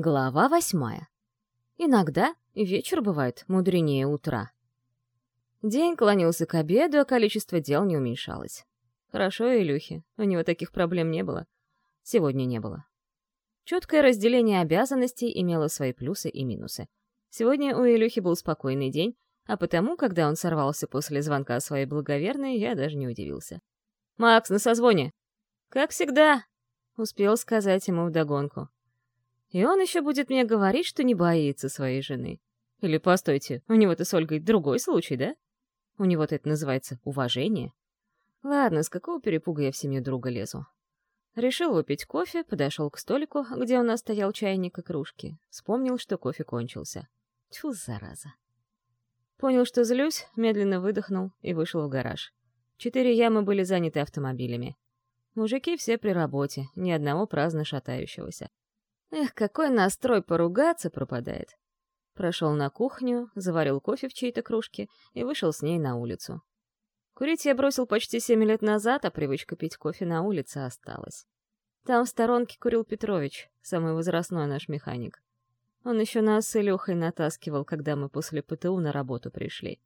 Глава восьмая. Иногда вечер бывает мудренее утра. День клонился к обеду, а количество дел не уменьшалось. Хорошо Илюхе, у него таких проблем не было. Сегодня не было. Четкое разделение обязанностей имело свои плюсы и минусы. Сегодня у Илюхи был спокойный день, а потому, когда он сорвался после звонка своей благоверной, я даже не удивился. «Макс, на созвоне!» «Как всегда!» — успел сказать ему вдогонку. И он еще будет мне говорить, что не боится своей жены. Или, постойте, у него-то с Ольгой другой случай, да? У него-то это называется уважение. Ладно, с какого перепуга я в семью друга лезу? Решил выпить кофе, подошел к столику, где у нас стоял чайник и кружки. Вспомнил, что кофе кончился. Тьфу, зараза. Понял, что злюсь, медленно выдохнул и вышел в гараж. Четыре ямы были заняты автомобилями. Мужики все при работе, ни одного праздно шатающегося. Эх, какой настрой поругаться пропадает. Прошел на кухню, заварил кофе в чьей-то кружке и вышел с ней на улицу. Курить я бросил почти семь лет назад, а привычка пить кофе на улице осталась. Там в сторонке курил Петрович, самый возрастной наш механик. Он еще нас с Илюхой натаскивал, когда мы после ПТУ на работу пришли.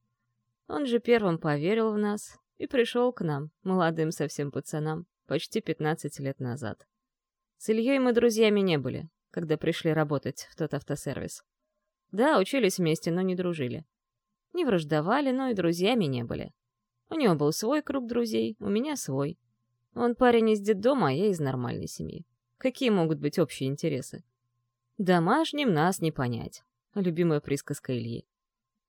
Он же первым поверил в нас и пришел к нам, молодым совсем пацанам, почти 15 лет назад. С Ильей мы друзьями не были, когда пришли работать в тот автосервис. Да, учились вместе, но не дружили. Не враждовали, но и друзьями не были. У него был свой круг друзей, у меня свой. Он парень из детдома, а я из нормальной семьи. Какие могут быть общие интересы? Домашним нас не понять. Любимая присказка Ильи.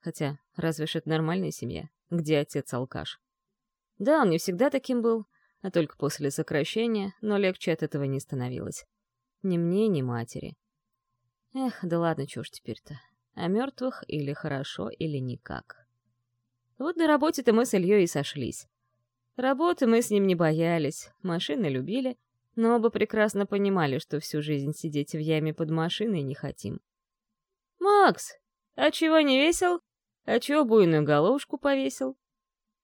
Хотя, разве ж это нормальная семья, где отец алкаш? Да, он не всегда таким был, а только после сокращения, но легче от этого не становилось. Ни мне, ни матери. Эх, да ладно, ж теперь-то. О мертвых или хорошо, или никак. Вот на работе-то мы с Ильей и сошлись. Работы мы с ним не боялись, машины любили, но оба прекрасно понимали, что всю жизнь сидеть в яме под машиной не хотим. «Макс, а чего не весел? А чего буйную головушку повесил?»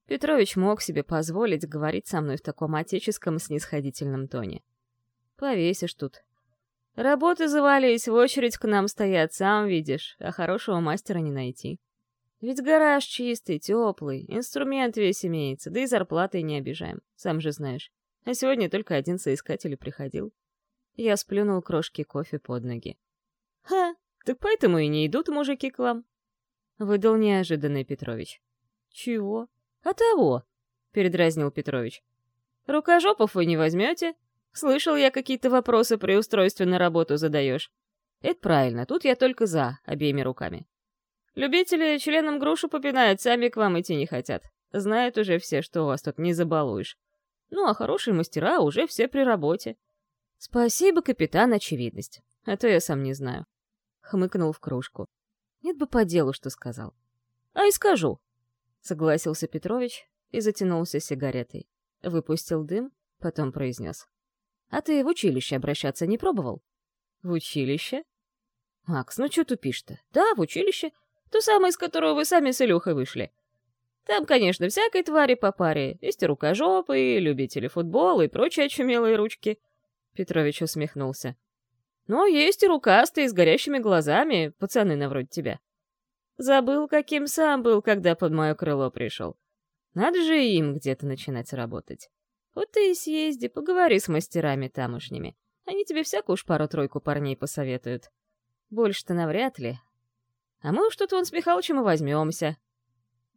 Петрович мог себе позволить говорить со мной в таком отеческом снисходительном тоне. Повесишь тут. Работы завалились, в очередь к нам стоят, сам видишь, а хорошего мастера не найти. Ведь гараж чистый, теплый, инструмент весь имеется, да и зарплатой не обижаем, сам же знаешь. А сегодня только один соискатель приходил. Я сплюнул крошки кофе под ноги. «Ха, так поэтому и не идут мужики к вам», — выдал неожиданный Петрович. «Чего?» «А того», — передразнил Петрович. «Рукожопов вы не возьмете? Слышал я, какие-то вопросы при устройстве на работу задаешь. Это правильно, тут я только за, обеими руками. Любители членам грушу попинают, сами к вам идти не хотят. Знают уже все, что у вас тут не забалуешь. Ну, а хорошие мастера уже все при работе. Спасибо, капитан, очевидность. А то я сам не знаю. Хмыкнул в кружку. Нет бы по делу, что сказал. А и скажу. — согласился Петрович и затянулся сигаретой. Выпустил дым, потом произнес. «А ты в училище обращаться не пробовал?» «В училище?» «Макс, ну что тупишь-то?» «Да, в училище. То самое, из которого вы сами с Илюхой вышли. Там, конечно, всякой твари по паре. Есть и рукожопы, и любители футбола, и прочие очумелые ручки». Петрович усмехнулся. «Но есть и рукастые, с горящими глазами, пацаны на вроде тебя. Забыл, каким сам был, когда под мое крыло пришел. Надо же им где-то начинать работать. Вот ты и съезди, поговори с мастерами тамошними. Они тебе всякую уж пару-тройку парней посоветуют. Больше-то навряд ли. А мы уж тут вон с Михалычем и возьмемся.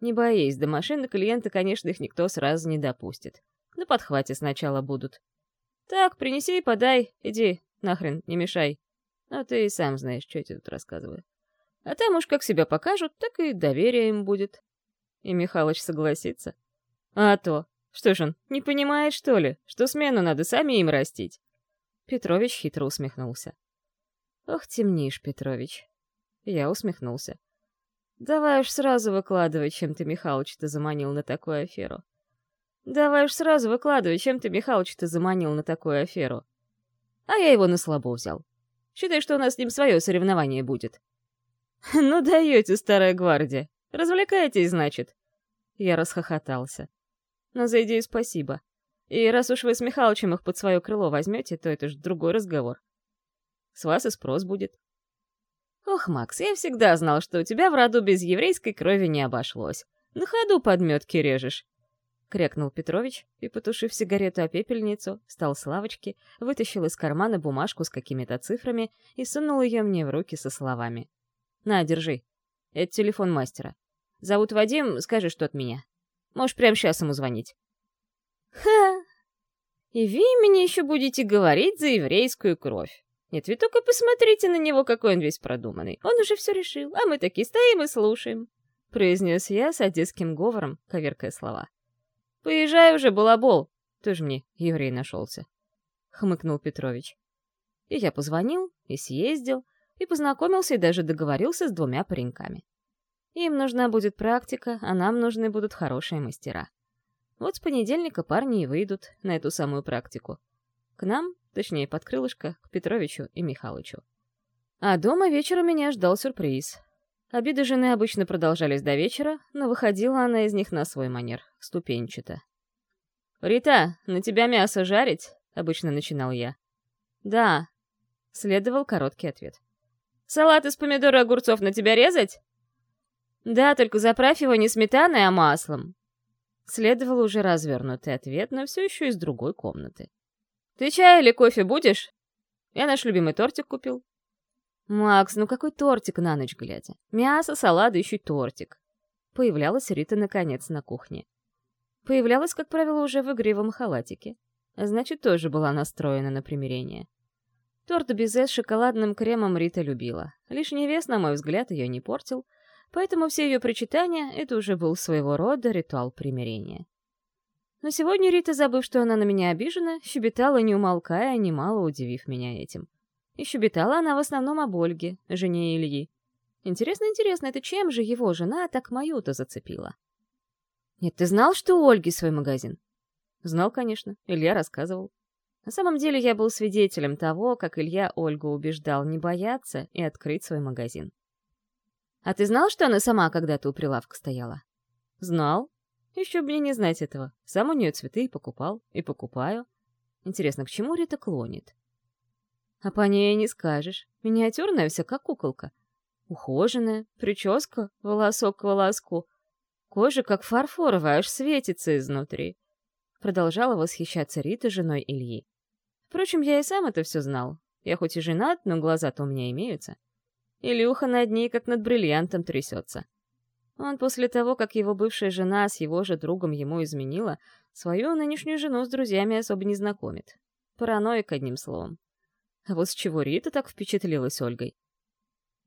Не боись, до машины клиента, конечно, их никто сразу не допустит. На подхвате сначала будут. Так, принеси и подай. Иди, нахрен, не мешай. А ты и сам знаешь, что я тебе тут рассказываю. А там уж как себя покажут, так и доверие им будет. И Михалыч согласится. А то, что ж он, не понимает, что ли, что смену надо сами им растить? Петрович хитро усмехнулся. Ох, темнишь, Петрович. Я усмехнулся. Давай уж сразу выкладывай, чем ты Михалыч-то заманил на такую аферу. Давай уж сразу выкладывай, чем ты Михалыч-то заманил на такую аферу. А я его на слабо взял. Считай, что у нас с ним свое соревнование будет. «Ну даете, старая гвардия. Развлекайтесь, значит». Я расхохотался. «Но за идею спасибо. И раз уж вы с Михалычем их под свое крыло возьмете, то это ж другой разговор. С вас и спрос будет. Ох, Макс, я всегда знал, что у тебя в роду без еврейской крови не обошлось. На ходу подметки режешь. Крякнул Петрович и, потушив сигарету о пепельницу, встал с лавочки, вытащил из кармана бумажку с какими-то цифрами и сунул ее мне в руки со словами. «На, держи. Это телефон мастера. Зовут Вадим, скажи, что от меня. Можешь прямо сейчас ему звонить». «Ха! И вы мне еще будете говорить за еврейскую кровь. Нет, вы только посмотрите на него, какой он весь продуманный. Он уже все решил, а мы такие стоим и слушаем», — произнес я с одесским говором, коверкая слова. «Поезжай уже, балабол!» Тоже мне еврей нашелся. Хмыкнул Петрович. И я позвонил, и съездил, и познакомился, и даже договорился с двумя пареньками. Им нужна будет практика, а нам нужны будут хорошие мастера. Вот с понедельника парни и выйдут на эту самую практику. К нам, точнее, под крылышко, к Петровичу и Михалычу. А дома вечером меня ждал сюрприз. Обиды жены обычно продолжались до вечера, но выходила она из них на свой манер, ступенчато. «Рита, на тебя мясо жарить?» — обычно начинал я. «Да», — следовал короткий ответ. «Салат из помидора и огурцов на тебя резать?» «Да, только заправь его не сметаной, а маслом». Следовал уже развернутый ответ, но все еще из другой комнаты. «Ты чай или кофе будешь?» «Я наш любимый тортик купил. «Макс, ну какой тортик на ночь глядя? Мясо, салат, еще тортик». Появлялась Рита наконец на кухне. Появлялась, как правило, уже в игривом халатике. Значит, тоже была настроена на примирение. Торт безе с шоколадным кремом Рита любила. Лишний вес, на мой взгляд, ее не портил, поэтому все ее причитания — это уже был своего рода ритуал примирения. Но сегодня Рита, забыв, что она на меня обижена, щебетала, не умолкая, немало удивив меня этим. И щебетала она в основном об Ольге, жене Ильи. Интересно-интересно, это чем же его жена так мою-то зацепила? Нет, ты знал, что у Ольги свой магазин? Знал, конечно, Илья рассказывал. На самом деле я был свидетелем того, как Илья Ольгу убеждал не бояться и открыть свой магазин. А ты знал, что она сама когда-то у прилавка стояла? Знал. Еще бы мне не знать этого. Сам у нее цветы и покупал, и покупаю. Интересно, к чему Рита клонит? А по ней не скажешь. Миниатюрная вся, как куколка. Ухоженная, прическа, волосок к волоску. Кожа, как фарфоровая, аж светится изнутри. Продолжала восхищаться Рита женой Ильи. Впрочем, я и сам это все знал. Я хоть и женат, но глаза-то у меня имеются. Илюха над ней, как над бриллиантом, трясется. Он после того, как его бывшая жена с его же другом ему изменила, свою нынешнюю жену с друзьями особо не знакомит. Параноик, одним словом. А вот с чего Рита так впечатлилась Ольгой?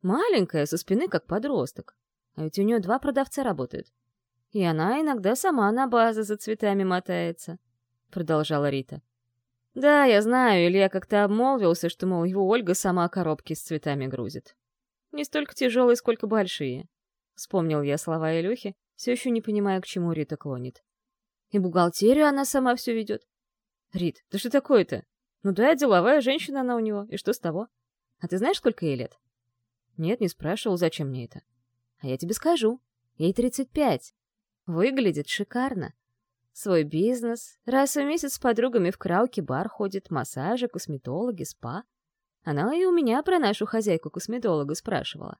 Маленькая, со спины как подросток. А ведь у нее два продавца работают. И она иногда сама на базы за цветами мотается, — продолжала Рита. Да, я знаю, Илья как-то обмолвился, что, мол, его Ольга сама коробки с цветами грузит. Не столько тяжелые, сколько большие. Вспомнил я слова Илюхи, все еще не понимая, к чему Рита клонит. И бухгалтерию она сама все ведет. Рит, да что такое-то? Ну да, деловая женщина она у него, и что с того? А ты знаешь, сколько ей лет? Нет, не спрашивал, зачем мне это. А я тебе скажу. Ей 35. Выглядит шикарно. Свой бизнес. Раз в месяц с подругами в крауке-бар ходит, массажи, косметологи, спа. Она и у меня про нашу хозяйку-косметолога спрашивала.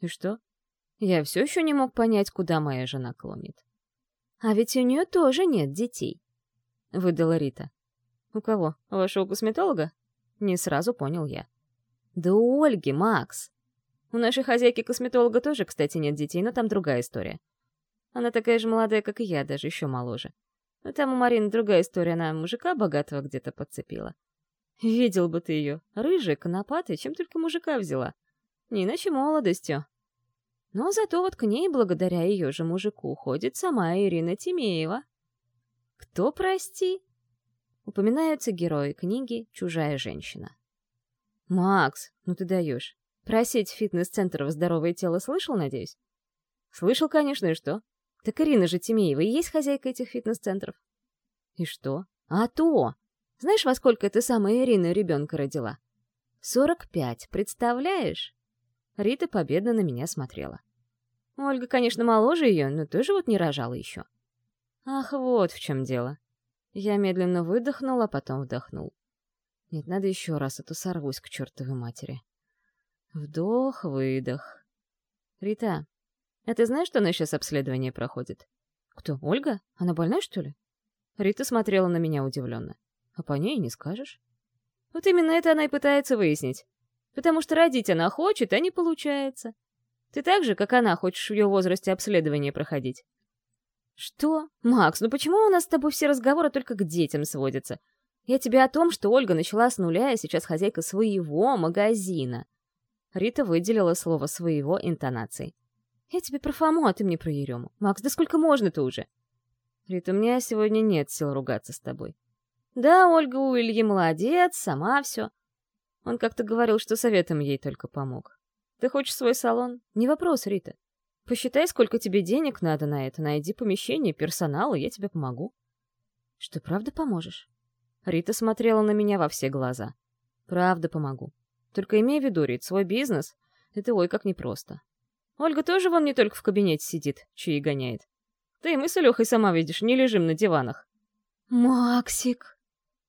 И что? Я все еще не мог понять, куда моя жена клонит. А ведь у нее тоже нет детей, — выдала Рита. «У кого? У вашего косметолога?» Не сразу понял я. «Да у Ольги, Макс!» У нашей хозяйки-косметолога тоже, кстати, нет детей, но там другая история. Она такая же молодая, как и я, даже еще моложе. Но там у Марины другая история, она мужика богатого где-то подцепила. Видел бы ты ее, рыжая, конопатая, чем только мужика взяла. Не иначе молодостью. Но зато вот к ней, благодаря ее же мужику, ходит сама Ирина Тимеева. Кто, прости? упоминаются герои книги «Чужая женщина». «Макс, ну ты даешь. Про сеть фитнес-центров «Здоровое тело» слышал, надеюсь?» «Слышал, конечно, и что? Так Ирина же Тимеева и есть хозяйка этих фитнес-центров». «И что?» «А то! Знаешь, во сколько эта самая Ирина ребенка родила?» «Сорок пять, представляешь?» Рита победно на меня смотрела. Ольга, конечно, моложе ее, но тоже вот не рожала еще. Ах, вот в чем дело. Я медленно выдохнул, а потом вдохнул. Нет, надо еще раз, а то сорвусь к чертовой матери. Вдох-выдох. Рита, а ты знаешь, что она сейчас обследование проходит? Кто, Ольга? Она больна, что ли? Рита смотрела на меня удивленно. А по ней не скажешь. Вот именно это она и пытается выяснить. Потому что родить она хочет, а не получается. Ты так же, как она, хочешь в ее возрасте обследование проходить. Что? Макс, ну почему у нас с тобой все разговоры только к детям сводятся? Я тебе о том, что Ольга начала с нуля и сейчас хозяйка своего магазина. Рита выделила слово «своего» интонацией. Я тебе про Фому, а ты мне про Ерему. Макс, да сколько можно-то уже? Рита, у меня сегодня нет сил ругаться с тобой. Да, Ольга у Ильи молодец, сама все. Он как-то говорил, что советом ей только помог. Ты хочешь свой салон? Не вопрос, Рита. Посчитай, сколько тебе денег надо на это, найди помещение, персонал, и я тебе помогу. Что, правда поможешь? Рита смотрела на меня во все глаза. Правда помогу. Только имей в виду, Рит, свой бизнес — это ой как непросто. Ольга тоже вон не только в кабинете сидит, чьи гоняет. Ты и мы с Илюхой сама видишь, не лежим на диванах. Максик!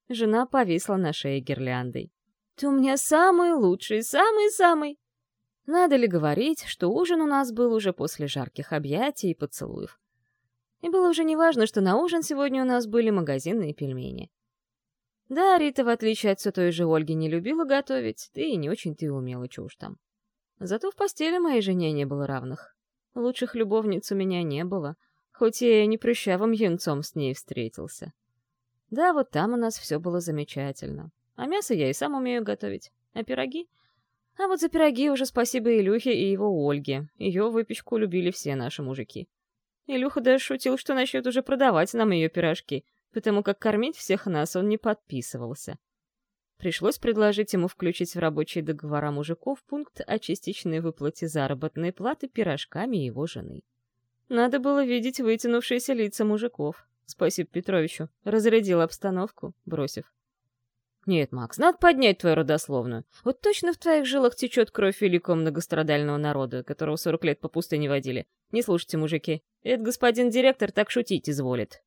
Жена повисла на шее гирляндой. Ты у меня самый лучший, самый-самый. Надо ли говорить, что ужин у нас был уже после жарких объятий и поцелуев. И было уже неважно, что на ужин сегодня у нас были магазинные пельмени. Да, Рита, в отличие от все той же Ольги, не любила готовить, ты и не очень-то и умела, чего уж там. Зато в постели моей жене не было равных. Лучших любовниц у меня не было, хоть я и не прыщавым юнцом с ней встретился. Да, вот там у нас все было замечательно. А мясо я и сам умею готовить. А пироги? А вот за пироги уже спасибо Илюхе и его Ольге. Ее выпечку любили все наши мужики. Илюха даже шутил, что начнет уже продавать нам ее пирожки, потому как кормить всех нас он не подписывался. Пришлось предложить ему включить в рабочие договора мужиков пункт о частичной выплате заработной платы пирожками его жены. Надо было видеть вытянувшиеся лица мужиков. Спасибо Петровичу. Разрядил обстановку, бросив. Нет, Макс, надо поднять твою родословную. Вот точно в твоих жилах течет кровь великого многострадального народа, которого сорок лет по пустыне водили. Не слушайте, мужики. Этот господин директор так шутить изволит.